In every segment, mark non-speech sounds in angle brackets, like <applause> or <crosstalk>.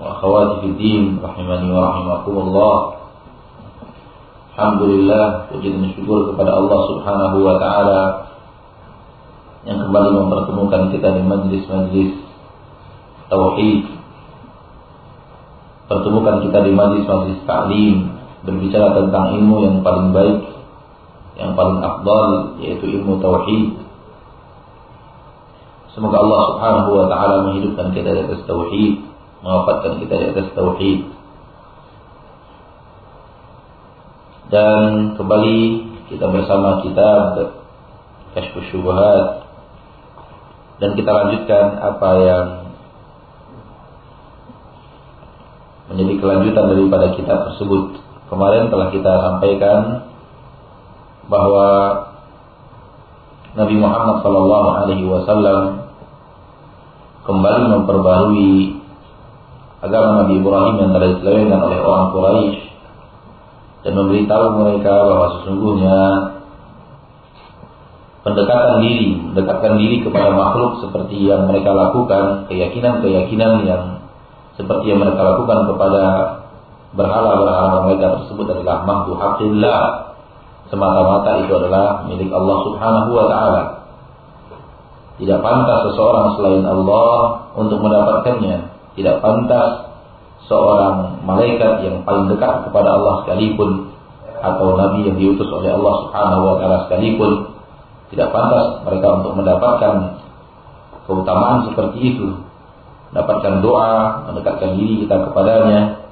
وأخواتي في الدين رحمني ورحمكم الله Alhamdulillah puji dan syukur kepada Allah Subhanahu wa taala yang kembali mempertemukan kita di majlis-majlis tauhid. Pertemukan kita di majlis-majlis ta'lim berbicara tentang ilmu yang paling baik, yang paling afdal yaitu ilmu tauhid. Semoga Allah Subhanahu wa taala menghidupkan kita di atas tauhid, mewafatkan kita di atas tauhid. Dan kembali kita bersama kita Kashfus Syubhat dan kita lanjutkan apa yang menjadi kelanjutan daripada kitab tersebut. Kemarin telah kita sampaikan bahwa Nabi Muhammad Wasallam kembali memperbarui agama Nabi Ibrahim yang telah diselewengkan oleh orang Quraisy dan memberitahu mereka bahwa sesungguhnya pendekatan diri, mendekatkan diri kepada makhluk seperti yang mereka lakukan, keyakinan-keyakinan yang seperti yang mereka lakukan kepada berhala-berhala mereka tersebut adalah mahdu haqillah semata-mata itu adalah milik Allah Subhanahu wa taala. Tidak pantas seseorang selain Allah untuk mendapatkannya. Tidak pantas seorang malaikat yang paling dekat kepada Allah sekalipun atau nabi yang diutus oleh Allah Subhanahu wa taala sekalipun tidak pantas mereka untuk mendapatkan keutamaan seperti itu. Mendapatkan doa mendekatkan diri kita kepadanya.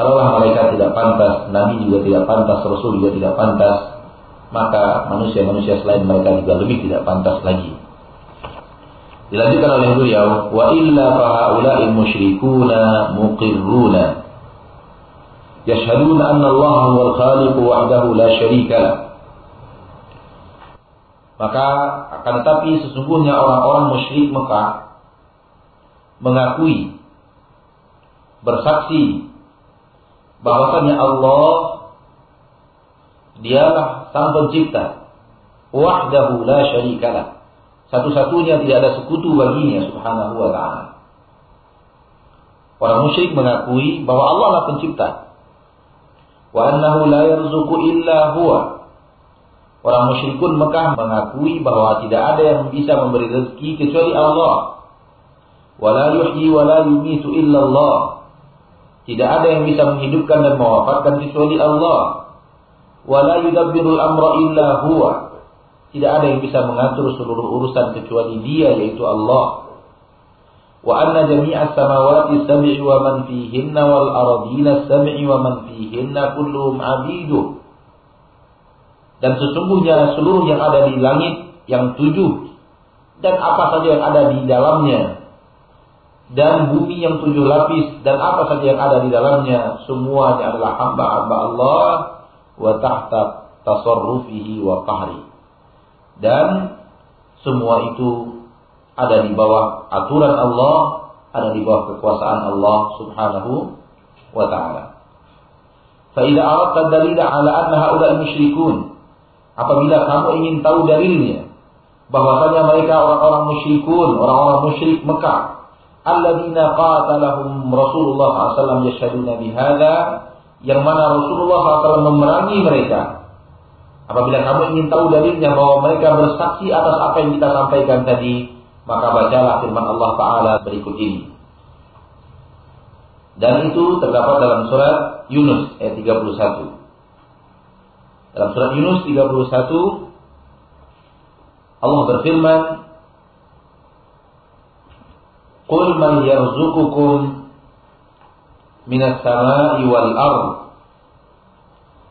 Kalaulah malaikat tidak pantas nabi juga tidak pantas rasul juga tidak pantas maka manusia-manusia selain mereka juga lebih tidak pantas lagi Dilanjutkan oleh beliau, wa illa fahaula'il musyrikuna muqirruna. Yashhaduna anna Allah huwal khaliq wahdahu la syarika. Maka akan tetapi sesungguhnya orang-orang musyrik Mekah mengakui bersaksi bahwasanya Allah dialah sang pencipta wahdahu la syarikalah satu-satunya tidak ada sekutu baginya subhanahu wa ta'ala. Orang musyrik mengakui bahwa Allah lah pencipta. Wa annahu la yarzuqu illa huwa. Orang musyrikun Mekah mengakui bahwa tidak ada yang bisa memberi rezeki kecuali Allah. Wa la yuhyi wa la yumitu illa Allah. Tidak ada yang bisa menghidupkan dan mewafatkan kecuali Allah. Wa la yudabbirul amra illa huwa. Tidak ada yang bisa mengatur seluruh urusan kecuali Dia yaitu Allah. Wa anna jami'a samawati sab'i wa man fihinna wal ardina sab'i wa man fihinna kulluhum 'abidu. Dan sesungguhnya seluruh yang ada di langit yang tujuh dan apa saja yang ada di dalamnya dan bumi yang tujuh lapis dan apa saja yang ada di dalamnya semuanya adalah hamba-hamba Allah wa tahta tasarrufihi wa qahri dan semua itu ada di bawah aturan Allah, ada di bawah kekuasaan Allah Subhanahu wa taala. Fa idza aradta dalila ala anna haula musyrikun apabila kamu ingin tahu dalilnya bahwasanya mereka orang-orang musyrikun, orang-orang musyrik Mekah, alladzina qatalahum Rasulullah SAW yashhaduna bihadza yang mana Rasulullah SAW memerangi mereka. Apabila kamu ingin tahu dalilnya bahwa mereka bersaksi atas apa yang kita sampaikan tadi, maka bacalah firman Allah Ta'ala berikut ini. Dan itu terdapat dalam surat Yunus ayat 31. Dalam surat Yunus 31 Allah berfirman Qul man yarzuqukum minas sama'i wal ard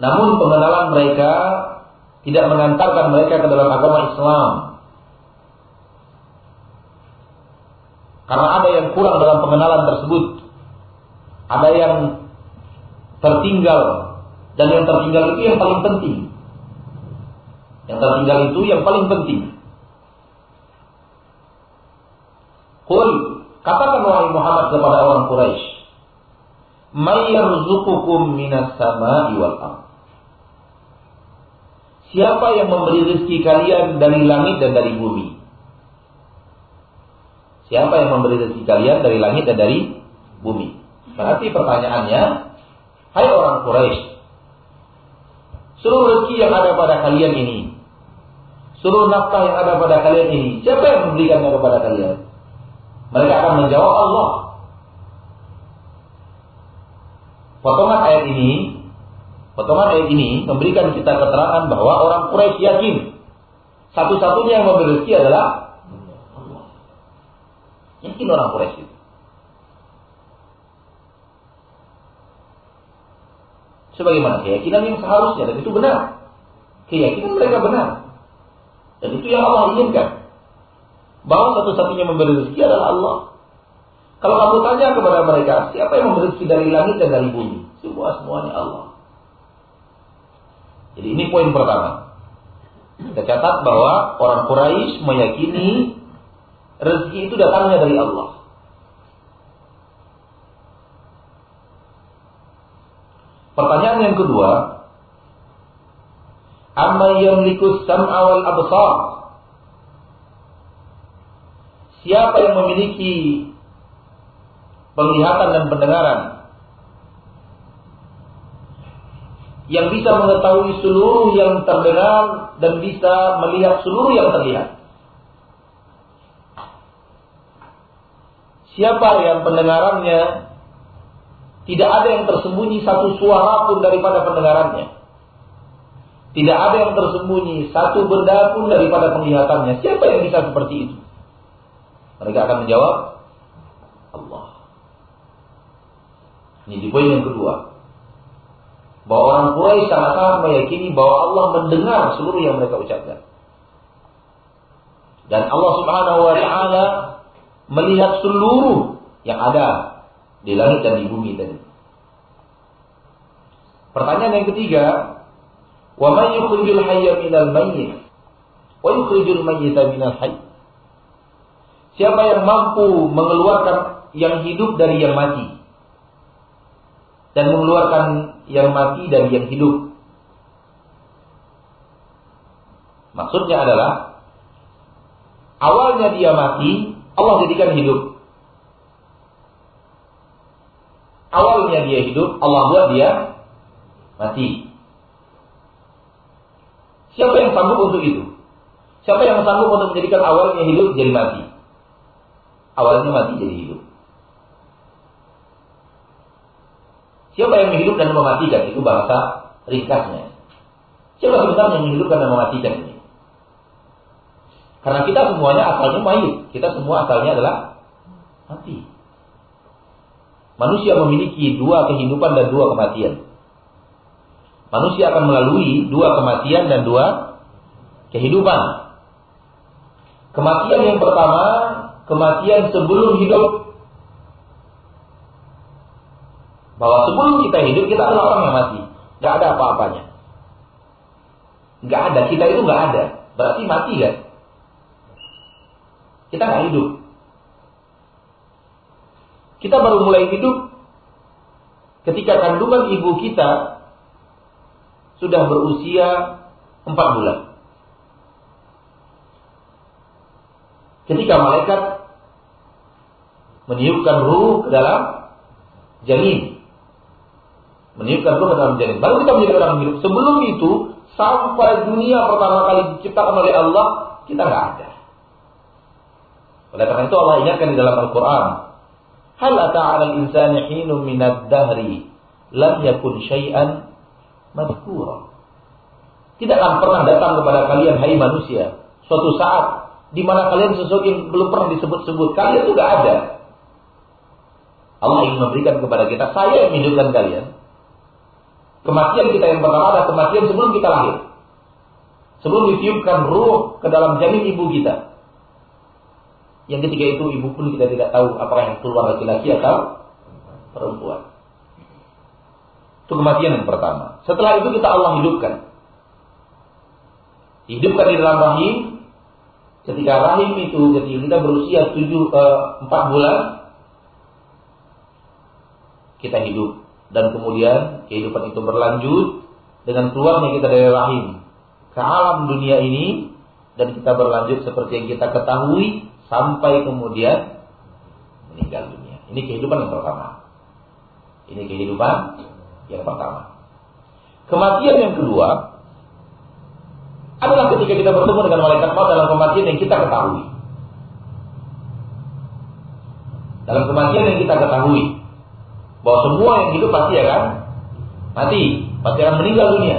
Namun pengenalan mereka tidak mengantarkan mereka ke dalam agama Islam. Karena ada yang kurang dalam pengenalan tersebut. Ada yang tertinggal dan yang tertinggal itu yang paling penting. Yang tertinggal itu yang paling penting. Qul katakan wahai Muhammad kepada orang Quraisy, "May minas sama'i wal ardh?" Siapa yang memberi rezeki kalian dari langit dan dari bumi? Siapa yang memberi rezeki kalian dari langit dan dari bumi? Berarti pertanyaannya, hai orang Quraisy, seluruh rezeki yang ada pada kalian ini, seluruh nafkah yang ada pada kalian ini, siapa yang memberikannya kepada kalian? Mereka akan menjawab Allah. Potongan ayat ini, potongan ayat ini memberikan kita keterangan bahwa orang Quraisy yakin satu-satunya yang memberi rezeki adalah Allah. Yakin orang Quraisy. Sebagaimana keyakinan yang seharusnya dan itu benar. Keyakinan mereka benar. Dan itu yang Allah inginkan. Bahwa satu-satunya memberi rezeki adalah Allah. Kalau kamu tanya kepada mereka, siapa yang memberi dari langit dan dari bumi? Semua semuanya Allah. Jadi ini poin pertama. Kita catat bahwa orang Quraisy meyakini rezeki itu datangnya dari Allah. Pertanyaan yang kedua, amma yamliku sam'a wal absar Siapa yang memiliki penglihatan dan pendengaran yang bisa mengetahui seluruh yang terdengar dan bisa melihat seluruh yang terlihat. Siapa yang pendengarannya tidak ada yang tersembunyi satu suara pun daripada pendengarannya. Tidak ada yang tersembunyi satu benda pun daripada penglihatannya. Siapa yang bisa seperti itu? Mereka akan menjawab Allah. Ini di poin yang kedua. Bahwa orang Quraisy sangat-sangat meyakini bahwa Allah mendengar seluruh yang mereka ucapkan. Dan Allah Subhanahu wa taala melihat seluruh yang ada di langit dan di bumi tadi. Pertanyaan yang ketiga, Wa man yukhrijul hayya minal mayyit wa yukhrijul mayyita minal hayy. Siapa yang mampu mengeluarkan yang hidup dari yang mati dan mengeluarkan yang mati dari yang hidup. Maksudnya adalah awalnya dia mati, Allah jadikan hidup. Awalnya dia hidup, Allah buat dia mati. Siapa yang sanggup untuk itu? Siapa yang sanggup untuk menjadikan awalnya hidup jadi mati? Awalnya mati jadi hidup. Siapa yang menghidup dan mematikan? Itu bahasa ringkasnya. Siapa sebenarnya yang menghidupkan dan mematikan ini? Karena kita semuanya asalnya mayit. Kita semua asalnya adalah mati. Manusia memiliki dua kehidupan dan dua kematian. Manusia akan melalui dua kematian dan dua kehidupan. Kematian yang pertama, kematian sebelum hidup. Bahwa sebelum kita hidup, kita adalah orang yang mati. Gak ada apa-apanya. Gak ada, kita itu gak ada. Berarti mati kan? Kita gak hidup. Kita baru mulai hidup ketika kandungan ibu kita sudah berusia empat bulan. Ketika malaikat meniupkan ruh ke dalam janin. Meniupkan ruh ke dalam janin. Baru kita menjadi orang hidup. Sebelum itu, sampai dunia pertama kali diciptakan oleh Allah, kita nggak ada. Oleh karena itu Allah ingatkan di dalam Al-Quran. Hal ata'ala al-insani hinum minad dahri lam yakun syai'an madhkura. Tidak akan pernah datang kepada kalian hai manusia suatu saat di mana kalian sesuatu yang belum pernah disebut-sebut. Kalian itu gak ada. Allah ingin memberikan kepada kita, saya yang menghidupkan kalian. Kematian kita yang pertama adalah kematian sebelum kita lahir. Sebelum ditiupkan ruh ke dalam janin ibu kita. Yang ketika itu ibu pun kita tidak tahu apakah yang keluar laki-laki atau perempuan. Itu kematian yang pertama. Setelah itu kita Allah hidupkan. Hidupkan di dalam rahim. Ketika rahim itu, ketika kita berusia 7, eh, 4 bulan, kita hidup. Dan kemudian kehidupan itu berlanjut dengan keluarnya kita dari rahim ke alam dunia ini dan kita berlanjut seperti yang kita ketahui sampai kemudian meninggal dunia. Ini kehidupan yang pertama. Ini kehidupan yang pertama. Kematian yang kedua adalah ketika kita bertemu dengan malaikat maut dalam kematian yang kita ketahui. Dalam kematian yang kita ketahui bahwa semua yang hidup pasti akan mati, pasti akan meninggal dunia.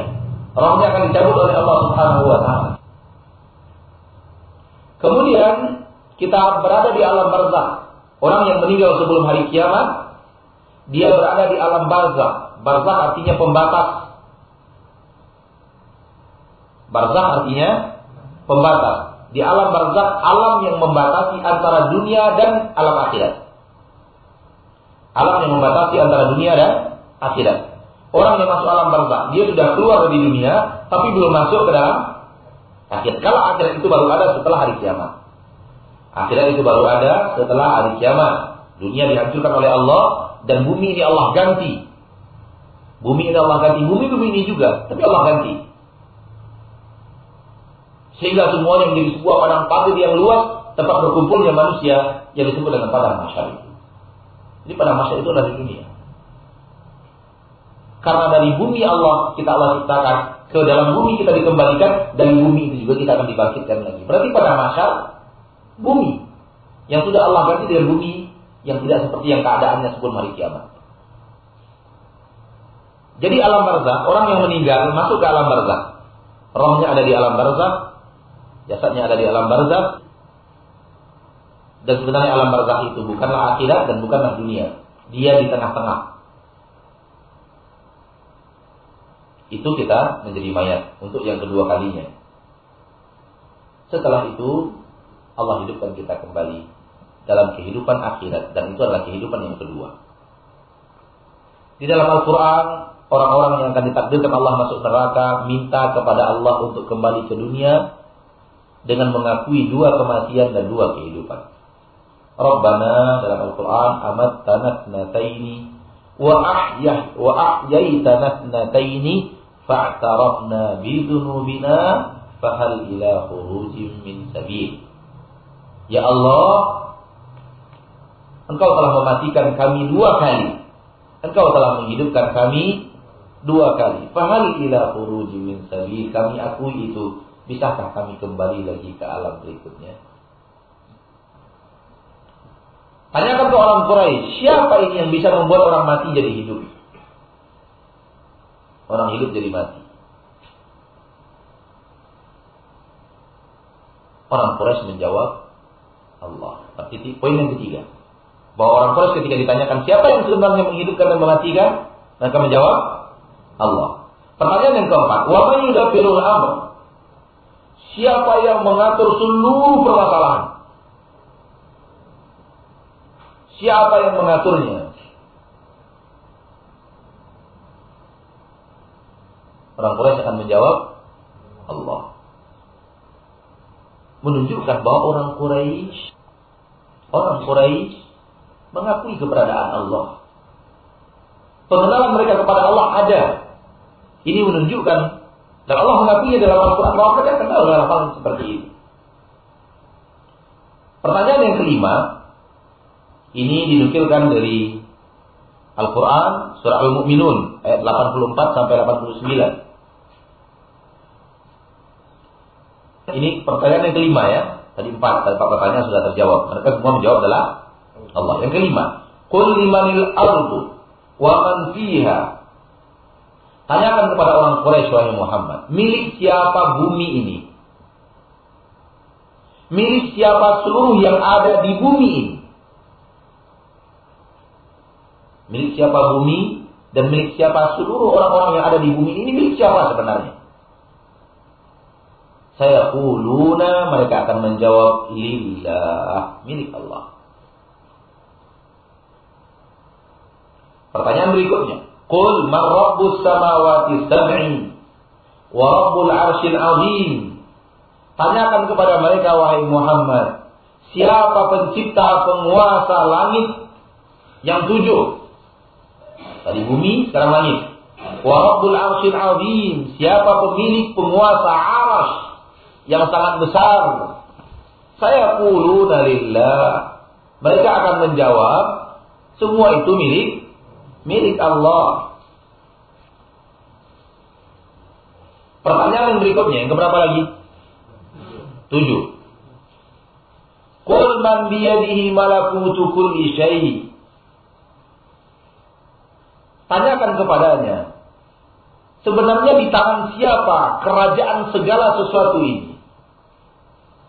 Rohnya akan dicabut oleh Allah Subhanahu wa taala. Kemudian kita berada di alam barzah. Orang yang meninggal sebelum hari kiamat, dia berada di alam barzah. Barzah artinya pembatas. Barzah artinya pembatas. Di alam barzah, alam yang membatasi antara dunia dan alam akhirat. Alam yang membatasi antara dunia dan akhirat. Orang yang masuk alam barzah, dia sudah keluar dari dunia, tapi belum masuk ke dalam akhirat. Kalau akhirat itu baru ada setelah hari kiamat. Akhirat itu baru ada setelah hari kiamat. Dunia dihancurkan oleh Allah dan bumi ini Allah ganti Bumi ini Allah ganti, bumi-bumi ini juga, tapi Allah ganti. Sehingga semuanya menjadi sebuah padang pasir yang luas, tempat berkumpulnya manusia yang disebut dengan padang masyar itu. Jadi padang masyar itu di dunia. Karena dari bumi Allah kita Allah ciptakan, ke dalam bumi kita dikembalikan, dan bumi itu juga kita akan dibangkitkan lagi. Berarti pada masyar, bumi. Yang sudah Allah ganti dengan bumi yang tidak seperti yang keadaannya sebelum hari kiamat. Jadi alam barzah, orang yang meninggal masuk ke alam barzah. Rohnya ada di alam barzah, jasadnya ada di alam barzah. Dan sebenarnya alam barzah itu bukanlah akhirat dan bukanlah dunia. Dia di tengah-tengah. Itu kita menjadi mayat untuk yang kedua kalinya. Setelah itu Allah hidupkan kita kembali dalam kehidupan akhirat dan itu adalah kehidupan yang kedua. Di dalam Al-Quran orang-orang yang akan ditakdirkan Allah masuk neraka minta kepada Allah untuk kembali ke dunia dengan mengakui dua kematian dan dua kehidupan. Rabbana dalam Al-Qur'an amat tanat nataini wa ahyah wa ahyaitana nataini fa'tarafna bi dzunubina fahal ila khurujin min sabil. Ya Allah, Engkau telah mematikan kami dua kali. Engkau telah menghidupkan kami dua kali. Fahal ila khuruji min sabi. Kami akui itu. Bisakah kami kembali lagi ke alam berikutnya? Tanyakan ke orang Quraisy, siapa ini yang bisa membuat orang mati jadi hidup? Orang hidup jadi mati. Orang Quraisy menjawab, Allah. Tapi poin yang ketiga, bahwa orang Quraisy ketika ditanyakan siapa yang sebenarnya menghidupkan dan mematikan, mereka menjawab Allah. Pertanyaan yang keempat, wa man yudabbirul amr? Siapa yang mengatur seluruh permasalahan? Siapa yang mengaturnya? Orang Quraisy akan menjawab Allah. Menunjukkan bahwa orang Quraisy orang Quraisy mengakui keberadaan Allah. Pengenalan mereka kepada Allah ada. Ini menunjukkan dan Allah mengakui dalam Al-Quran bahwa mereka kenal dalam hal seperti ini. Pertanyaan yang kelima, ini dinukilkan dari Al-Quran surah Al-Mu'minun ayat 84 sampai 89. Ini pertanyaan yang kelima ya. Tadi empat, tadi empat pertanyaan sudah terjawab. Mereka semua menjawab adalah Allah. Yang kelima, Qul limanil ardu wa man fiha. Tanyakan kepada orang Quraisy wahai Muhammad, milik siapa bumi ini? Milik siapa seluruh yang ada di bumi ini? Milik siapa bumi dan milik siapa seluruh orang-orang yang ada di bumi ini milik siapa sebenarnya? Saya kuluna mereka akan menjawab lillah milik Allah. Pertanyaan berikutnya, Qul man rabbus samawati sab'i wa rabbul arshil azim. Tanyakan kepada mereka wahai Muhammad, siapa pencipta penguasa langit yang tujuh? Tadi bumi, sekarang langit. Wa rabbul azim, siapa pemilik penguasa arash yang sangat besar. Saya puluh dalillah. Mereka akan menjawab, semua itu milik milik Allah. Pertanyaan berikutnya, yang keberapa lagi? Tujuh. Qul man biyadihi malakutu kulli syai. Tanyakan kepadanya. Sebenarnya di tangan siapa kerajaan segala sesuatu ini?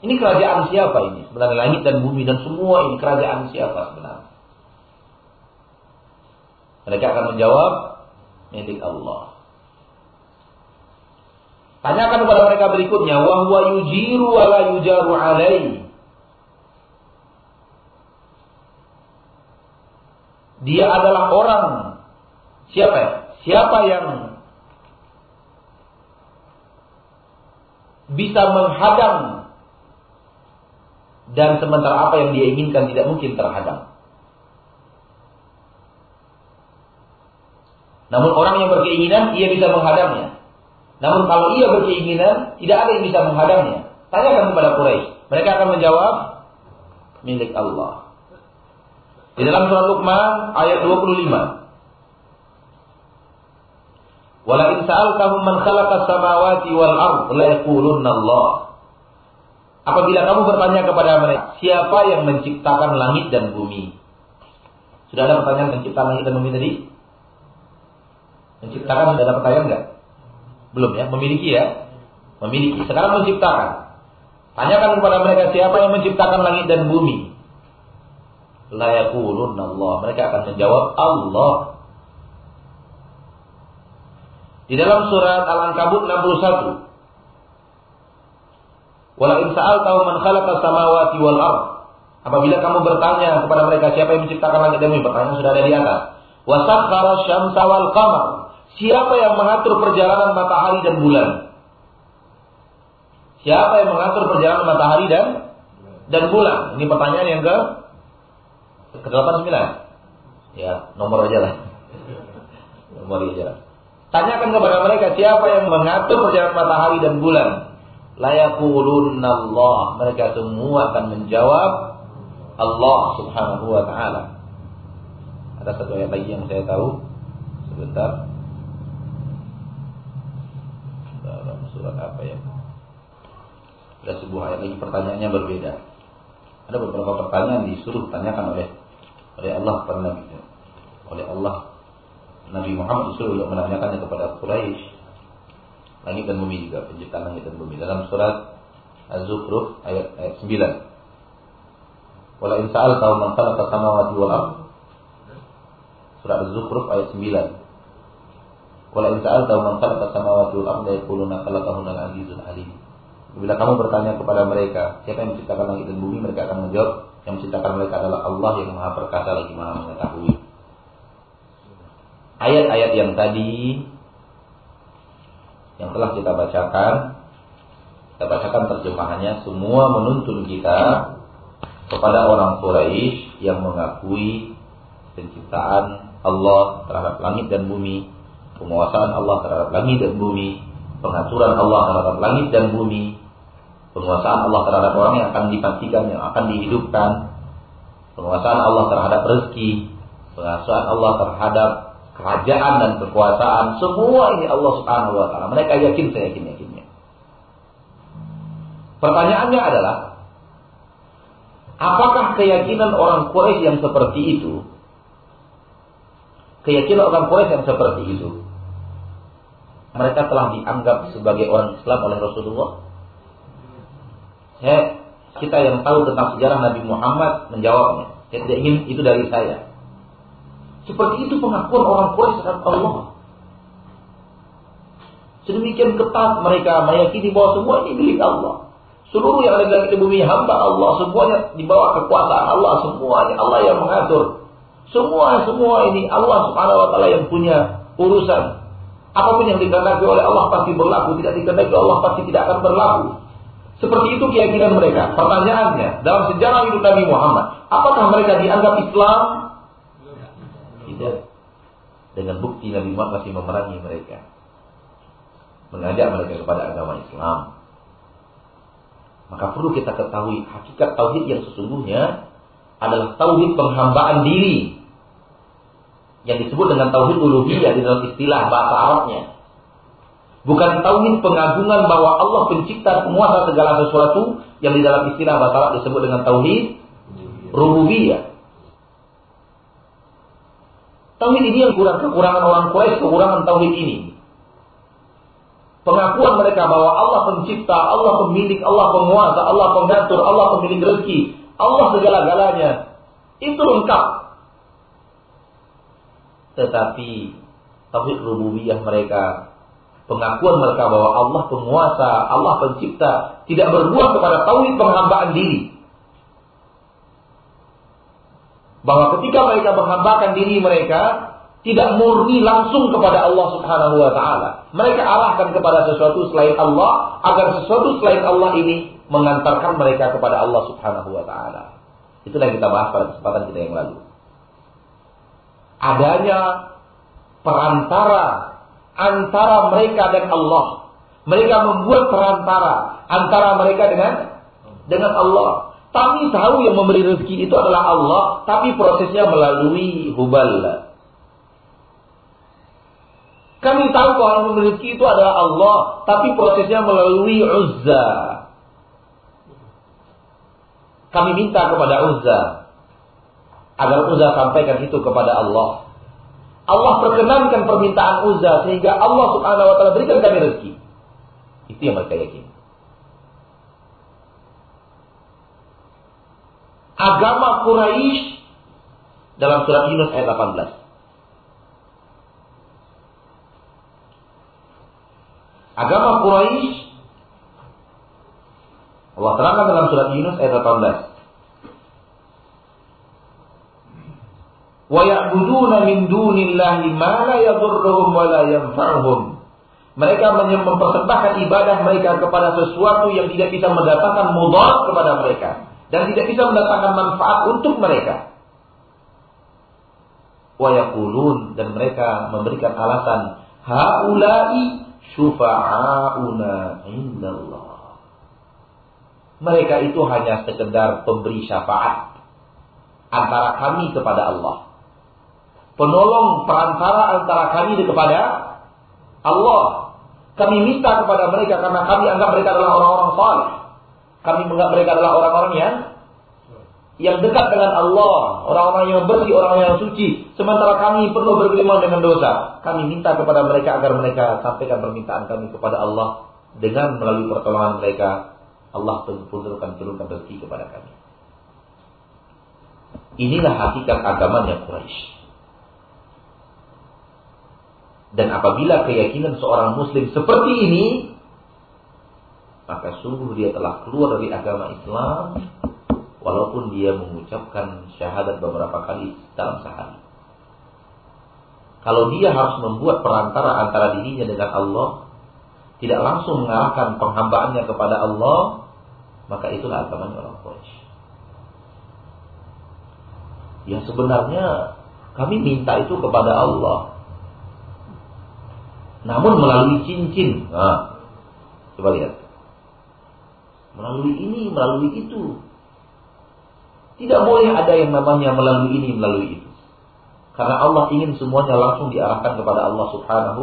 Ini kerajaan siapa ini? Sebenarnya langit dan bumi dan semua ini kerajaan siapa sebenarnya? Mereka akan menjawab milik Allah. Tanyakan kepada mereka berikutnya, wa huwa yujiru wa la yujaru alaihi. Dia adalah orang siapa? Siapa yang bisa menghadang dan sementara apa yang dia inginkan tidak mungkin terhadap. Namun orang yang berkeinginan ia bisa menghadangnya. Namun kalau ia berkeinginan tidak ada yang bisa menghadangnya. Tanyakan kepada Quraisy. Mereka akan menjawab milik Allah. Di dalam surat Luqman ayat 25. Wala in sa'altahum man khalaqa samawati wal ard la yaqulunna Allah. Apabila kamu bertanya kepada mereka, siapa yang menciptakan langit dan bumi? Sudah ada pertanyaan menciptakan langit dan bumi tadi? Menciptakan sudah ada pertanyaan enggak? Belum ya, memiliki ya? Memiliki. Sekarang menciptakan. Tanyakan kepada mereka siapa yang menciptakan langit dan bumi? La Allah. Mereka akan menjawab Allah. Di dalam surat Al-Ankabut 61 Wala in tahu man khalaqa samawati wal ard. Apabila kamu bertanya kepada mereka siapa yang menciptakan langit dan bumi, pertanyaan sudah ada di atas. Wa sakhkhara syamsa wal qamar. Siapa yang mengatur perjalanan matahari dan bulan? Siapa yang mengatur perjalanan matahari dan dan bulan? Ini pertanyaan yang ke ke 89. Ya, nomor aja lah. nomor aja lah. Tanyakan kepada mereka siapa yang mengatur perjalanan matahari dan bulan layakulunna Allah. Mereka semua akan menjawab Allah Subhanahu wa taala. Ada satu ayat lagi yang saya tahu. Sebentar. Dalam surat apa ya? Ada sebuah ayat lagi pertanyaannya berbeda. Ada beberapa pertanyaan disuruh tanyakan oleh oleh Allah kepada Nabi oleh Allah Nabi Muhammad disuruh untuk menanyakannya kepada Quraisy langit dan bumi juga, penciptaan langit dan bumi. Dalam surat Az-Zukhruf ayat, ayat 9. Wala in sa'alta man khalaqa samawati wal ard. Surat Az-Zukhruf ayat 9. Wala in sa'alta man khalaqa samawati wal ard yaquluna khalaqahunna al-azizul alim. Bila kamu bertanya kepada mereka, siapa yang menciptakan langit dan bumi, mereka akan menjawab, yang menciptakan mereka adalah Allah yang Maha Perkasa lagi Maha Mengetahui. Ayat-ayat yang tadi yang telah kita bacakan, kita bacakan terjemahannya, semua menuntun kita kepada orang Quraisy yang mengakui penciptaan Allah terhadap langit dan bumi, penguasaan Allah terhadap langit dan bumi, pengaturan Allah terhadap langit dan bumi, penguasaan Allah terhadap orang yang akan dipastikan, yang akan dihidupkan, penguasaan Allah terhadap rezeki, penguasaan Allah terhadap kerajaan dan kekuasaan, semua ini Allah Subhanahu wa taala. Mereka yakin saya yakin yakinnya. Pertanyaannya adalah apakah keyakinan orang Quraisy yang seperti itu keyakinan orang Quraisy yang seperti itu mereka telah dianggap sebagai orang Islam oleh Rasulullah saya, kita yang tahu tentang sejarah Nabi Muhammad menjawabnya. Saya tidak ingin itu dari saya. Seperti itu pengakuan orang Quraisy terhadap Allah. Sedemikian ketat mereka meyakini bahwa semua ini milik Allah. Seluruh yang ada di bumi hamba Allah, semuanya di bawah kekuasaan Allah, semuanya Allah yang mengatur. Semua semua ini Allah Subhanahu wa taala yang punya urusan. Apa pun yang dikehendaki oleh Allah pasti berlaku, tidak dikehendaki Allah pasti tidak akan berlaku. Seperti itu keyakinan mereka. Pertanyaannya, dalam sejarah hidup Nabi Muhammad, apakah mereka dianggap Islam? Tidak. Dengan bukti Nabi Muhammad masih memerangi mereka. Mengajak mereka kepada agama Islam. Maka perlu kita ketahui hakikat tauhid yang sesungguhnya adalah tauhid penghambaan diri. Yang disebut dengan tauhid uluhiyah di dalam istilah bahasa Arabnya. Bukan tauhid pengagungan bahwa Allah pencipta penguasa segala sesuatu yang di dalam istilah bahasa Arab disebut dengan tauhid rububiyah. Tauhid ini yang kurang kekurangan orang Quraisy, kekurangan tauhid ini. Pengakuan mereka bahwa Allah pencipta, Allah pemilik, Allah penguasa, Allah pengatur, Allah pemilik rezeki, Allah segala-galanya. Itu lengkap. Tetapi tauhid rububiyah mereka pengakuan mereka bahwa Allah penguasa, Allah pencipta, tidak berbuat kepada tauhid penghambaan diri. Bahwa ketika mereka menghambakan diri mereka, tidak murni langsung kepada Allah Subhanahu wa taala. Mereka arahkan kepada sesuatu selain Allah agar sesuatu selain Allah ini mengantarkan mereka kepada Allah Subhanahu wa taala. Itulah yang kita bahas pada kesempatan kita yang lalu. Adanya perantara antara mereka dan Allah. Mereka membuat perantara antara mereka dengan dengan Allah. Kami tahu yang memberi rezeki itu adalah Allah, tapi prosesnya melalui hubal. Kami tahu bahwa yang memberi rezeki itu adalah Allah, tapi prosesnya melalui Uzza. Kami minta kepada Uzza agar Uzza sampaikan itu kepada Allah. Allah perkenankan permintaan Uzza sehingga Allah Subhanahu wa taala berikan kami rezeki. Itu yang mereka yakini. Agama Quraisy dalam surat Yunus ayat 18. Agama Quraisy Allah terangkan dalam surat Yunus ayat 18. wa ya'buduna min dunillahi ma la yadurruhum wa la yanfa'uhum. Mereka mempersembahkan ibadah mereka kepada sesuatu yang tidak bisa mendatangkan mudarat kepada mereka dan tidak bisa mendatangkan manfaat untuk mereka. Wa yaqulun dan mereka memberikan alasan haula'i syufa'auna indallah. Mereka itu hanya sekedar pemberi syafaat antara kami kepada Allah penolong perantara antara kami kepada Allah. Kami minta kepada mereka karena kami anggap mereka adalah orang-orang saleh. Kami menganggap mereka adalah orang-orang yang yang dekat dengan Allah, orang-orang yang bersih, orang-orang yang suci. Sementara kami perlu bergelimang dengan dosa. Kami minta kepada mereka agar mereka sampaikan permintaan kami kepada Allah dengan melalui pertolongan mereka. Allah turunkan turunkan rezeki kepada kami. Inilah hakikat agamanya Quraisy. Dan apabila keyakinan seorang muslim seperti ini, maka sungguh dia telah keluar dari agama Islam walaupun dia mengucapkan syahadat beberapa kali dalam sehari. Kalau dia harus membuat perantara antara dirinya dengan Allah, tidak langsung mengarahkan penghambaannya kepada Allah, maka itulah agamanya orang Quraisy. Yang sebenarnya kami minta itu kepada Allah. Namun melalui cincin. Nah, coba lihat. Melalui ini, melalui itu. Tidak boleh ada yang namanya melalui ini, melalui itu. Karena Allah ingin semuanya langsung diarahkan kepada Allah Subhanahu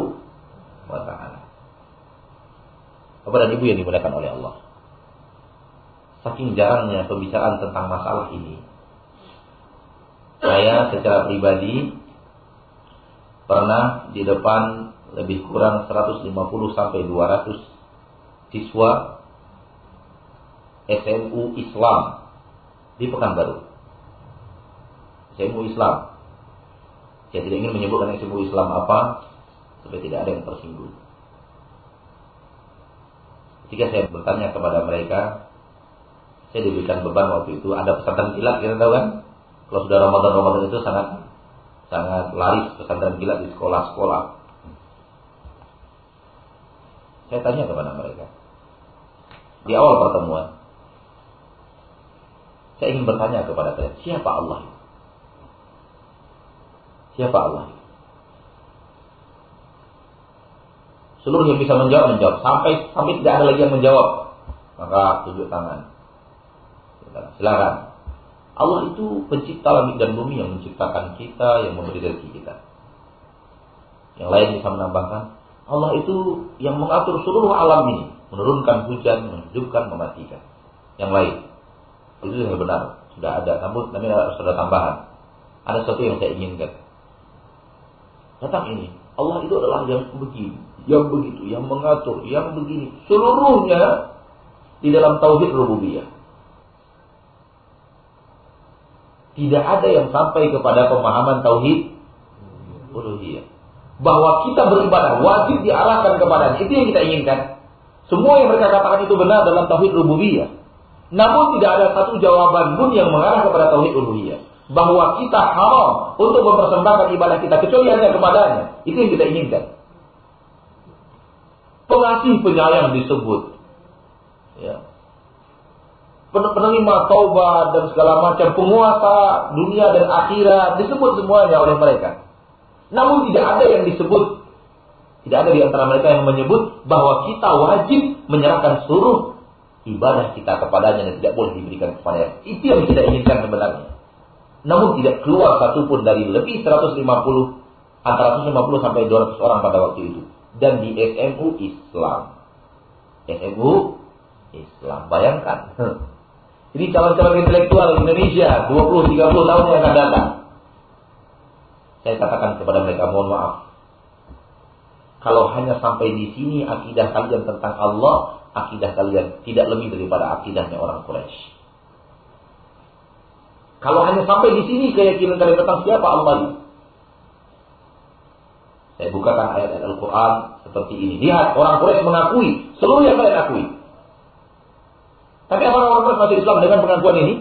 wa taala. Bapak dan Ibu yang dimuliakan oleh Allah. Saking jarangnya pembicaraan tentang masalah ini, saya secara pribadi pernah di depan lebih kurang 150 sampai 200 siswa SMU Islam di Pekanbaru. SMU Islam. Saya tidak ingin menyebutkan SMU Islam apa supaya tidak ada yang tersinggung. Ketika saya bertanya kepada mereka, saya diberikan beban waktu itu ada pesantren kilat kita tahu kan? Kalau sudah Ramadan Ramadan itu sangat sangat laris pesantren kilat di sekolah-sekolah. Saya tanya kepada mereka di awal pertemuan, saya ingin bertanya kepada kalian, siapa Allah? Siapa Allah? Seluruh yang bisa menjawab menjawab sampai sampai tidak ada lagi yang menjawab maka tunjuk tangan. Silakan. Allah itu pencipta langit dan bumi yang menciptakan kita, yang memberi rezeki kita. Yang lain bisa menambahkan, Allah itu yang mengatur seluruh alam ini, menurunkan hujan, menghidupkan, mematikan. Yang lain, itu yang benar, sudah ada. Namun, tapi sudah tambahan. Ada sesuatu yang saya inginkan. Datang ini, Allah itu adalah yang begini, yang begitu, yang mengatur, yang begini. Seluruhnya di dalam tauhid rububiyah. tidak ada yang sampai kepada pemahaman tauhid uluhiyah. Bahwa kita beribadah wajib diarahkan kepada itu yang kita inginkan. Semua yang mereka katakan itu benar dalam tauhid rububiyah. Namun tidak ada satu jawaban pun yang mengarah kepada tauhid uluhiyah. Bahwa kita haram untuk mempersembahkan ibadah kita kecuali hanya kepadanya. Itu yang kita inginkan. Pengasih penyayang disebut. Ya penerima taubat dan segala macam penguasa dunia dan akhirat disebut semuanya oleh mereka. Namun tidak ada yang disebut tidak ada di antara mereka yang menyebut bahwa kita wajib menyerahkan seluruh ibadah kita kepadanya dan tidak boleh diberikan kepada Itu yang kita inginkan sebenarnya. Namun tidak keluar satupun dari lebih 150 antara 150 sampai 200 orang pada waktu itu. Dan di SMU Islam. SMU Islam. Bayangkan. Ini calon-calon intelektual Indonesia 20-30 tahun yang akan datang. Saya katakan kepada mereka mohon maaf. Kalau hanya sampai di sini akidah kalian tentang Allah, akidah kalian tidak lebih daripada akidahnya orang Quraisy. Kalau hanya sampai di sini keyakinan kalian tentang siapa Allah. Saya bukakan ayat-ayat Al-Quran seperti ini. Lihat, orang Quraisy mengakui seluruh yang kalian akui. Tapi apa orang Quraisy masuk Islam dengan pengakuan ini?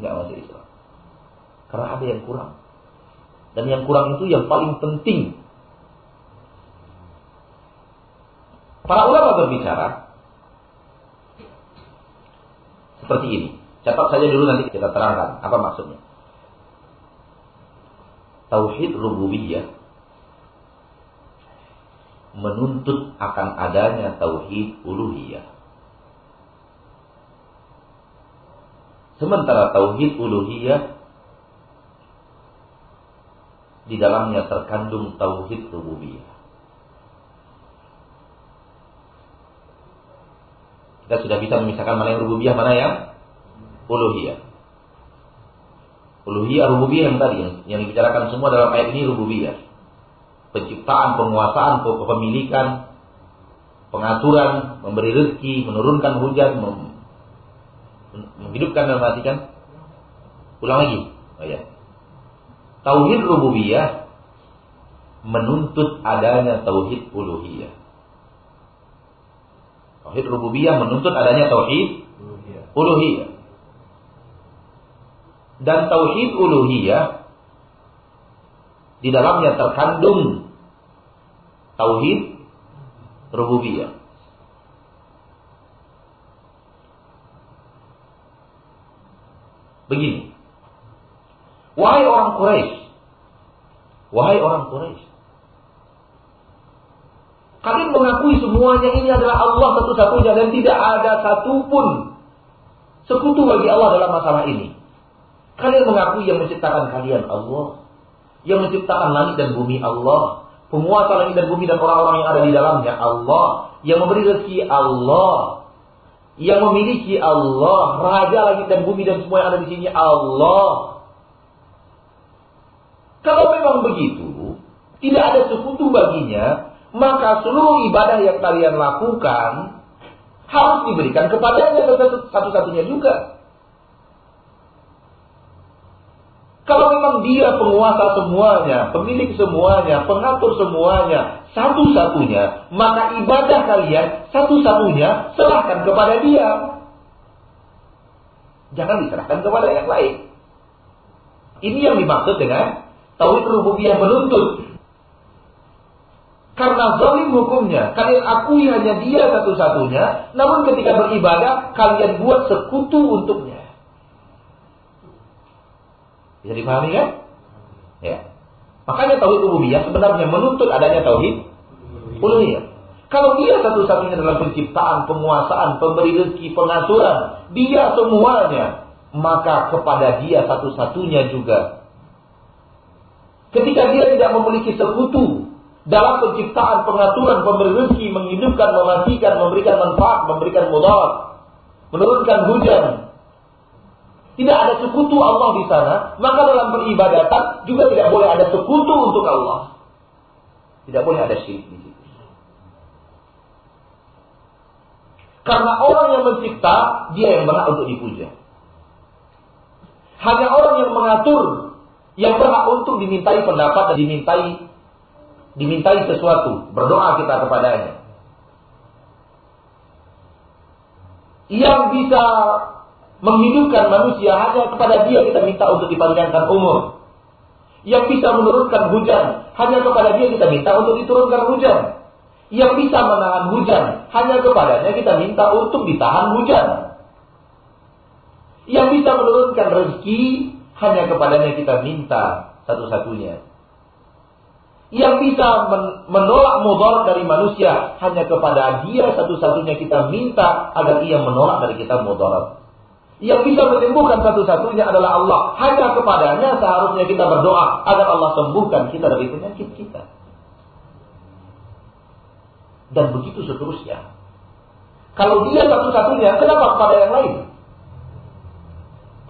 Enggak masuk Islam. Karena ada yang kurang. Dan yang kurang itu yang paling penting. Para ulama berbicara seperti ini. Catat saja dulu nanti kita terangkan apa maksudnya. Tauhid rububiyah menuntut akan adanya tauhid uluhiyah. Sementara tauhid uluhiyah di dalamnya terkandung tauhid rububiyah. Kita sudah bisa memisahkan mana yang rububiyah, mana yang uluhiyah. Uluhiyah rububiyah yang tadi yang, yang dibicarakan semua dalam ayat ini rububiyah. Penciptaan, penguasaan, kepemilikan, pengaturan, memberi rezeki, menurunkan hujan, menghidupkan dan mematikan? Ulang lagi. Oh ya. Tauhid rububiyah menuntut adanya tauhid uluhiyah. Tauhid rububiyah menuntut adanya tauhid uluhiyah. Dan tauhid uluhiyah di dalamnya terkandung tauhid rububiyah. Begini. Wahai orang Quraisy. Wahai orang Quraisy. Kalian mengakui semuanya ini adalah Allah satu-satunya dan tidak ada satupun sekutu bagi Allah dalam masalah ini. Kalian mengakui yang menciptakan kalian Allah, yang menciptakan langit dan bumi Allah, penguasa langit dan bumi dan orang-orang yang ada di dalamnya Allah, yang memberi rezeki Allah, yang memiliki Allah, raja langit dan bumi dan semua yang ada di sini Allah. Kalau memang begitu, tidak ada sekutu baginya, maka seluruh ibadah yang kalian lakukan harus diberikan kepadanya satu-satunya juga. Kalau memang dia penguasa semuanya, pemilik semuanya, pengatur semuanya, satu-satunya, maka ibadah kalian satu-satunya serahkan kepada dia. Jangan diserahkan kepada yang lain. Ini yang dimaksud dengan tauhid rububiyah menuntut. Karena zalim hukumnya, kalian akui hanya dia satu-satunya, namun ketika beribadah kalian buat sekutu untuknya. Bisa dipahami kan? Ya. Makanya tauhid rububiyah sebenarnya menuntut adanya tauhid uluhiyah. Kalau dia satu-satunya dalam penciptaan, penguasaan, pemberi rezeki, pengaturan, dia semuanya, maka kepada dia satu-satunya juga. Ketika dia tidak memiliki sekutu dalam penciptaan, pengaturan, pemberi rezeki, menghidupkan, mematikan, memberikan manfaat, memberikan mudarat, menurunkan hujan, tidak ada sekutu Allah di sana, maka dalam peribadatan juga tidak boleh ada sekutu untuk Allah. Tidak boleh ada syirik di situ. Karena orang yang mencipta, dia yang berhak untuk dipuja. Hanya orang yang mengatur, yang berhak untuk dimintai pendapat dan dimintai dimintai sesuatu, berdoa kita kepadanya. Yang bisa menghidupkan manusia hanya kepada dia kita minta untuk dipanjangkan umur. Yang bisa menurunkan hujan, hanya kepada dia kita minta untuk diturunkan hujan. Yang bisa menahan hujan, hanya kepadanya kita minta untuk ditahan hujan. Yang bisa menurunkan rezeki, hanya kepadanya kita minta satu-satunya. Yang bisa menolak mudor dari manusia, hanya kepada dia satu-satunya kita minta agar ia menolak dari kita mudarat. Yang bisa menyembuhkan satu-satunya adalah Allah. Hanya kepadanya seharusnya kita berdoa agar Allah sembuhkan kita dari penyakit kita. Dan begitu seterusnya. Kalau dia satu-satunya, kenapa kepada yang lain?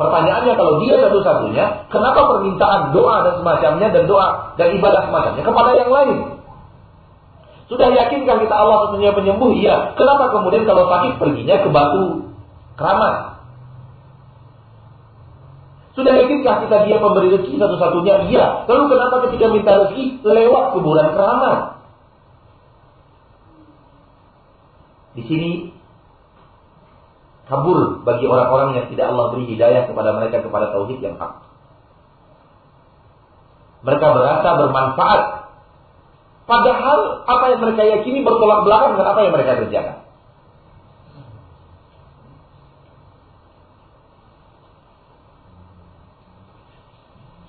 Pertanyaannya kalau dia satu-satunya, kenapa permintaan doa dan semacamnya dan doa dan ibadah semacamnya kepada yang lain? Sudah yakinkah kita Allah sesungguhnya penyembuh? Iya. Kenapa kemudian kalau sakit perginya ke batu keramat? Sudah yakinkah kita dia pemberi rezeki satu-satunya? Iya. Lalu kenapa ketika minta rezeki lewat kuburan keramat? Di sini kabur bagi orang-orang yang tidak Allah beri hidayah kepada mereka kepada tauhid yang hak. Mereka berasa bermanfaat. Padahal apa yang mereka yakini bertolak belakang dengan apa yang mereka kerjakan.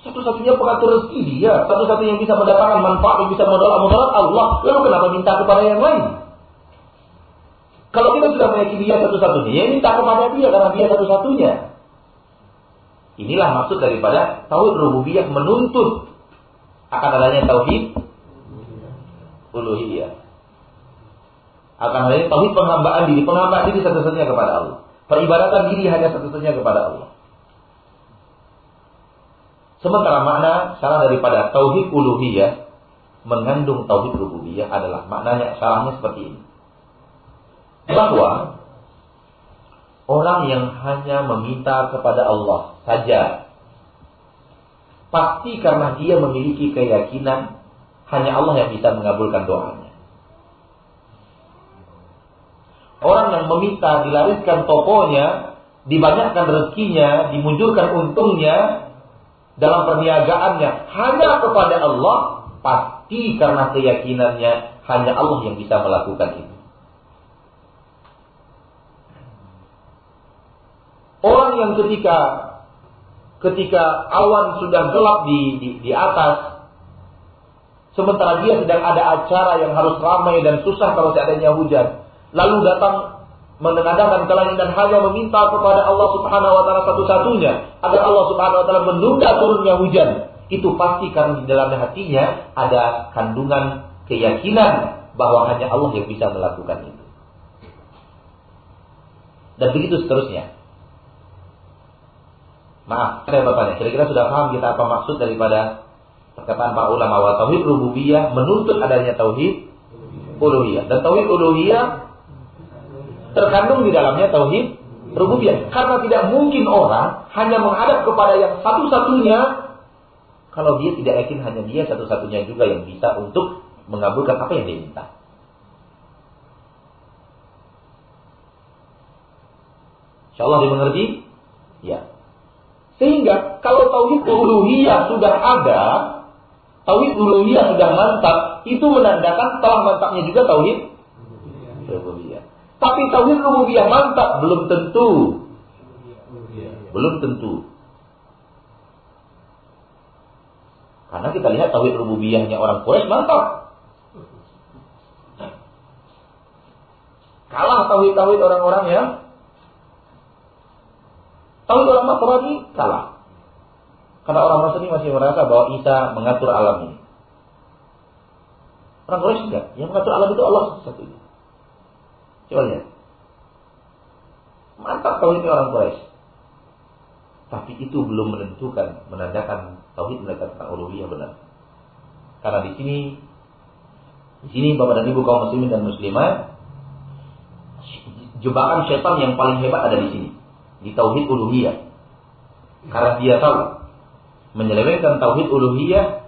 Satu-satunya pengatur rezeki dia, satu-satunya yang bisa mendapatkan manfaat, yang bisa menolak mudarat Allah. Lalu kenapa minta kepada yang lain? Kalau kita sudah meyakini dia satu-satunya, ya minta kepada dia karena dia satu-satunya. Inilah maksud daripada tauhid rububiyah menuntut akan adanya tauhid uluhiyah. Akan adanya tauhid penghambaan diri, penghambaan diri satu-satunya kepada Allah. Peribadatan diri hanya satu-satunya kepada Allah. Sementara makna salah daripada tauhid uluhiyah mengandung tauhid rububiyah adalah maknanya salahnya seperti ini. Bahwa orang yang hanya meminta kepada Allah saja pasti karena dia memiliki keyakinan hanya Allah yang bisa mengabulkan doanya. Orang yang meminta dilariskan tokonya, dibanyakkan rezekinya, dimunculkan untungnya dalam perniagaannya hanya kepada Allah, pasti karena keyakinannya hanya Allah yang bisa melakukan itu. Orang yang ketika ketika awan sudah gelap di, di, di atas, sementara dia sedang ada acara yang harus ramai dan susah kalau seadanya hujan, lalu datang menengadahkan ke langit dan hanya meminta kepada Allah Subhanahu wa taala satu-satunya agar Allah Subhanahu wa taala menunda turunnya hujan. Itu pasti karena di dalam hatinya ada kandungan keyakinan bahwa hanya Allah yang bisa melakukan itu. Dan begitu seterusnya. Maaf, saya bertanya, kira-kira sudah paham kita apa maksud daripada perkataan para ulama bahwa tauhid rububiyah menuntut adanya tauhid uluhiyah. Dan tauhid uluhiyah terkandung di dalamnya tauhid rububiyah. Karena tidak mungkin orang hanya menghadap kepada yang satu-satunya kalau dia tidak yakin hanya dia satu-satunya juga yang bisa untuk mengabulkan apa yang dia minta. Insya Allah dimengerti? Ya. Sehingga kalau tauhid uluhiyah sudah ada, tauhid uluhiyah sudah mantap, itu menandakan telah mantapnya juga tauhid rububiyah. Tapi tauhid rububiyah mantap belum tentu. Belum tentu. Karena kita lihat tauhid rububiyahnya orang Quraisy mantap. Kalah tauhid-tauhid orang-orang yang tauhid orang Nasrani kalah. Karena orang Nasrani masih merasa bahwa Isa mengatur alam ini. Orang Quraisy enggak. Yang mengatur alam itu Allah satu-satunya. Coba lihat. Mantap tauhidnya orang Quraisy. Tapi itu belum menentukan, menandakan tauhid mereka tentang uluhiyah benar. Karena di sini di sini Bapak dan Ibu kaum muslimin dan muslimat jebakan setan yang paling hebat ada di sini, di tauhid uluhiyah. Karena dia tahu menyelewengkan tauhid uluhiyah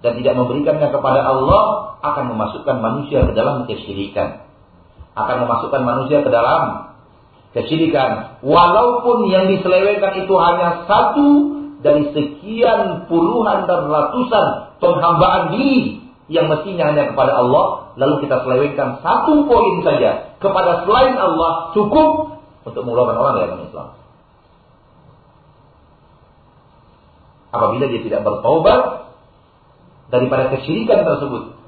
dan tidak memberikannya kepada Allah akan memasukkan manusia ke dalam kesyirikan. Akan memasukkan manusia ke dalam kesyirikan. Walaupun yang diselewengkan itu hanya satu dari sekian puluhan dan ratusan penghambaan diri yang mestinya hanya kepada Allah, lalu kita selewengkan satu poin saja kepada selain Allah cukup untuk mengeluarkan orang dari Islam. Apabila dia tidak bertobat daripada kesyirikan tersebut,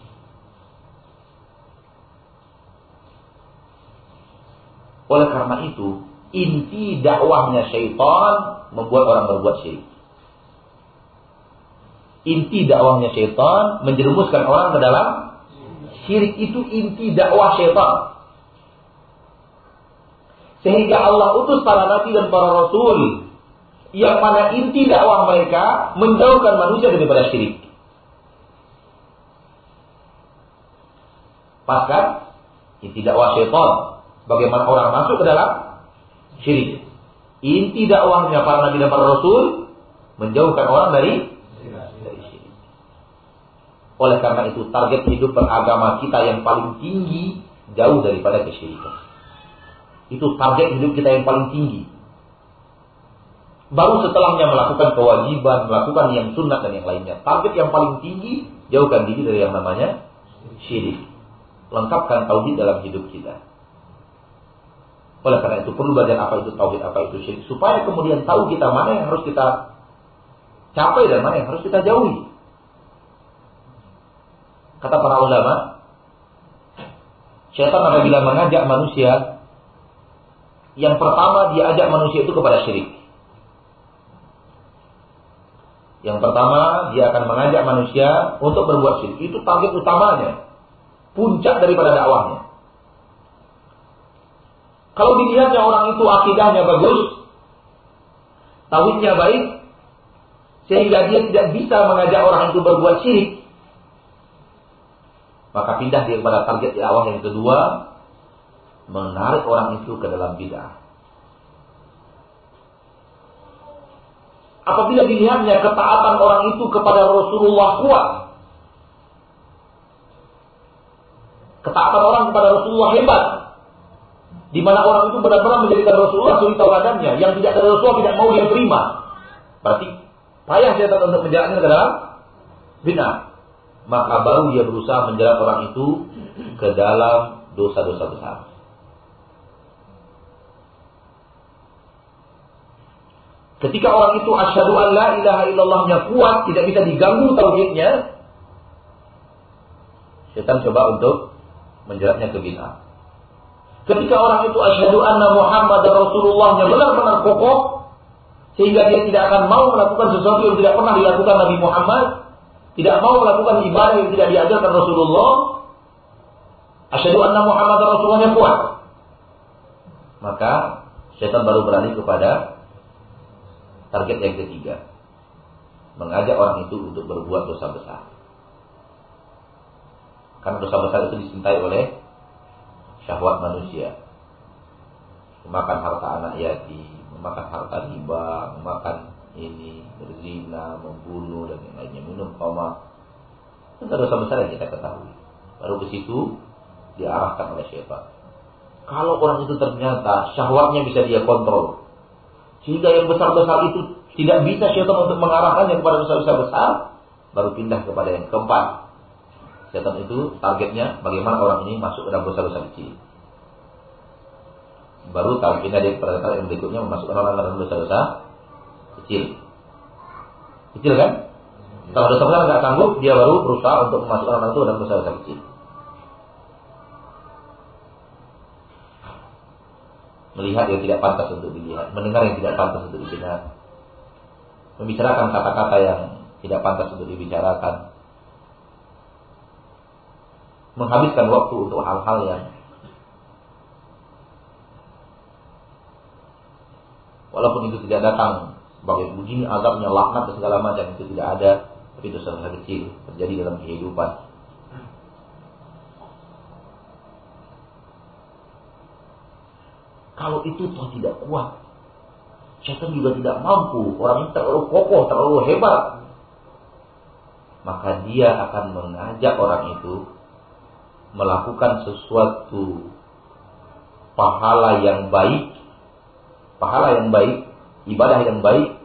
Oleh karena itu, inti dakwahnya syaitan membuat orang berbuat syirik. Inti dakwahnya syaitan menjerumuskan orang ke dalam syirik itu inti dakwah syaitan. Sehingga Allah utus para nabi dan para rasul yang mana inti dakwah mereka menjauhkan manusia daripada syirik. Bahkan inti dakwah syaitan Bagaimana orang masuk ke dalam syirik. Inti dakwahnya para nabi dan para rasul menjauhkan orang dari. Oleh karena itu target hidup beragama kita yang paling tinggi jauh daripada kesyirikan. Itu target hidup kita yang paling tinggi. Baru setelahnya melakukan kewajiban, melakukan yang sunnah dan yang lainnya. Target yang paling tinggi, jauhkan diri dari yang namanya syirik. Lengkapkan tauhid dalam hidup kita. Oleh karena itu perlu belajar apa itu tauhid, apa itu syirik supaya kemudian tahu kita mana yang harus kita capai dan mana yang harus kita jauhi. Kata para ulama, syaitan apabila mengajak manusia, yang pertama dia ajak manusia itu kepada syirik. Yang pertama dia akan mengajak manusia untuk berbuat syirik. Itu target utamanya. Puncak daripada dakwahnya. Kalau dilihatnya orang itu akidahnya bagus, tauhidnya baik, sehingga dia tidak bisa mengajak orang itu berbuat syirik, maka pindah dia kepada target di awal yang kedua, menarik orang itu ke dalam bid'ah. Apabila dilihatnya ketaatan orang itu kepada Rasulullah kuat, ketaatan orang kepada Rasulullah hebat, Di mana orang itu benar-benar menjadikan Rasulullah suri tauladannya, yang tidak ada Rasulullah tidak mau dia terima. Berarti payah setan untuk menjalankan ke dalam bid'ah. Maka baru dia berusaha menjerat orang itu ke dalam dosa-dosa besar. Ketika orang itu asyhadu an la ilaha illallahnya kuat, tidak bisa diganggu tauhidnya, setan coba untuk menjeratnya ke bid'ah. Ketika orang itu asyhadu anna Muhammad Rasulullahnya benar-benar kokoh sehingga dia tidak akan mau melakukan sesuatu yang tidak pernah dilakukan Nabi Muhammad, tidak mau melakukan ibadah yang tidak diajarkan Rasulullah, asyhadu anna Muhammad Rasulullahnya kuat. Maka setan baru berani kepada target yang ketiga. Mengajak orang itu untuk berbuat dosa besar. Karena dosa besar itu disintai oleh syahwat manusia. Memakan harta anak yatim, memakan harta riba, memakan ini, berzina, membunuh dan yang lainnya, minum koma. Itu dosa besar yang kita ketahui. Baru ke situ diarahkan oleh syaitan. Kalau orang itu ternyata syahwatnya bisa dia kontrol, sehingga yang besar-besar itu tidak bisa syaitan untuk mengarahkannya kepada dosa-dosa besar, baru pindah kepada yang keempat, Setan itu targetnya bagaimana orang ini masuk ke dalam dosa-dosa kecil. Baru targetnya dia pada kali yang berikutnya memasukkan orang dalam dosa-dosa kecil. Kecil kan? Kalau dosa besar nggak sanggup, dia baru berusaha untuk memasukkan orang itu dalam dosa-dosa kecil. Melihat yang tidak pantas untuk dilihat, mendengar yang tidak pantas untuk didengar, membicarakan kata-kata yang tidak pantas untuk dibicarakan, menghabiskan waktu untuk hal-hal yang walaupun itu tidak datang sebagai begini azabnya laknat dan segala macam itu tidak ada tapi dosa-dosa kecil terjadi dalam kehidupan kalau itu toh tidak kuat syaitan juga tidak mampu orang ini terlalu kokoh terlalu hebat maka dia akan mengajak orang itu melakukan sesuatu pahala yang baik, pahala yang baik, ibadah yang baik,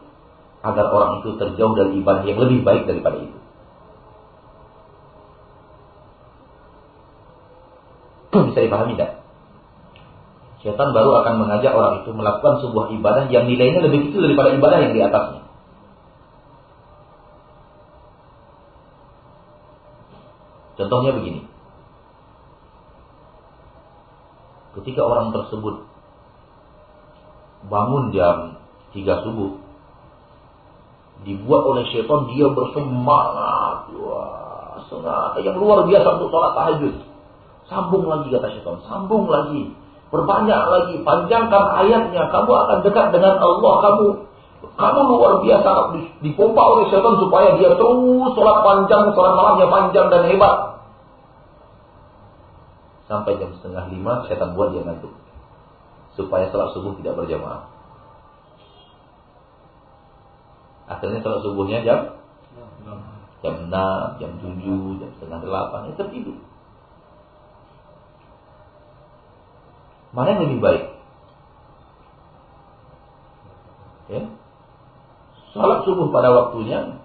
agar orang itu terjauh dari ibadah yang lebih baik daripada itu. <clears throat> Bisa dipahami tidak? Syaitan baru akan mengajak orang itu melakukan sebuah ibadah yang nilainya lebih kecil daripada ibadah yang di atasnya. Contohnya begini. ketika orang tersebut bangun jam 3 subuh dibuat oleh syaitan dia bersemangat. Wah semangat. Yang luar biasa untuk sholat tahajud. Sambung lagi kata syaitan. Sambung lagi perbanyak lagi panjangkan ayatnya. Kamu akan dekat dengan Allah kamu. Kamu luar biasa dipompa oleh syaitan supaya dia terus sholat panjang sholat malamnya panjang dan hebat. Sampai jam setengah lima setan buat dia ngantuk. Supaya sholat subuh tidak berjamaah. Akhirnya sholat subuhnya jam? Jam enam, jam tujuh, jam setengah delapan, ya tertidur. Mana yang lebih baik? Ya, sholat subuh pada waktunya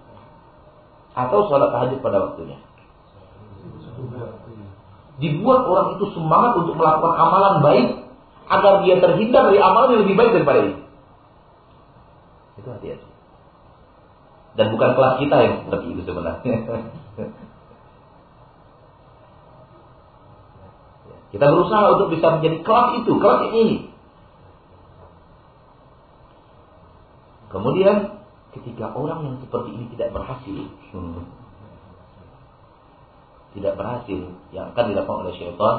atau sholat tahajud pada waktunya? dibuat orang itu semangat untuk melakukan amalan baik agar dia terhindar dari amalan yang lebih baik daripada ini. Itu hati-hati. Dan bukan kelas kita yang seperti itu sebenarnya. <laughs> kita berusaha untuk bisa menjadi kelas itu, kelas ini. Kemudian ketika orang yang seperti ini tidak berhasil, tidak berhasil yang akan dilakukan oleh syaitan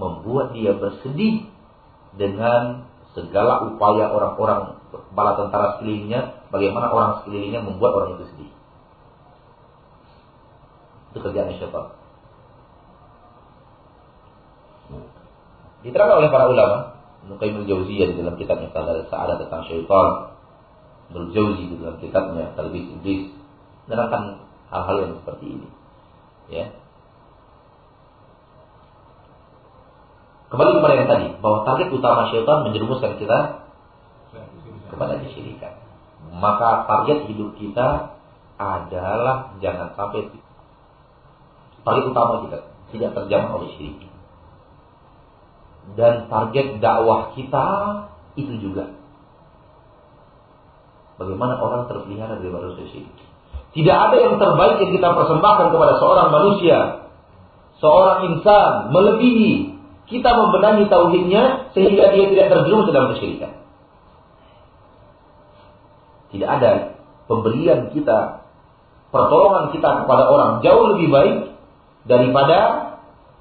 membuat dia bersedih dengan segala upaya orang-orang bala tentara sekelilingnya bagaimana orang sekelilingnya membuat orang itu sedih. Itu kerjaan syaitan diterangkan oleh para ulama. Nukaimul Jauziyah di dalam kitabnya Sa'adah tentang syaitan. Berjauzi di dalam kitabnya Talbis Iblis. Menerangkan hal-hal yang seperti ini. Ya. Kembali kepada yang tadi, bahwa target utama syaitan menjerumuskan kita kepada kesyirikan. Maka target hidup kita adalah jangan sampai target utama kita tidak terjamah oleh syirik. Dan target dakwah kita itu juga. Bagaimana orang terpelihara dari manusia. Tidak ada yang terbaik yang kita persembahkan kepada seorang manusia, seorang insan, melebihi kita membenahi tauhidnya sehingga dia tidak terjerumus dalam kesyirikan. Tidak ada pemberian kita, pertolongan kita kepada orang jauh lebih baik daripada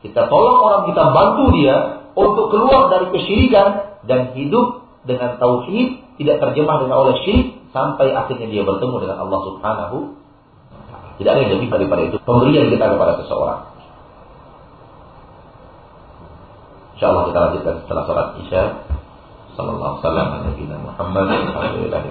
kita tolong orang, kita bantu dia untuk keluar dari kesyirikan dan hidup dengan tauhid tidak terjemah dengan oleh syirik sampai akhirnya dia bertemu dengan Allah Subhanahu tidak ada yang lebih daripada itu pemberian kita kepada seseorang. Insya Allah kita lanjutkan setelah sholat isya. Sallallahu alaihi wasallam Muhammad. Alhamdulillah.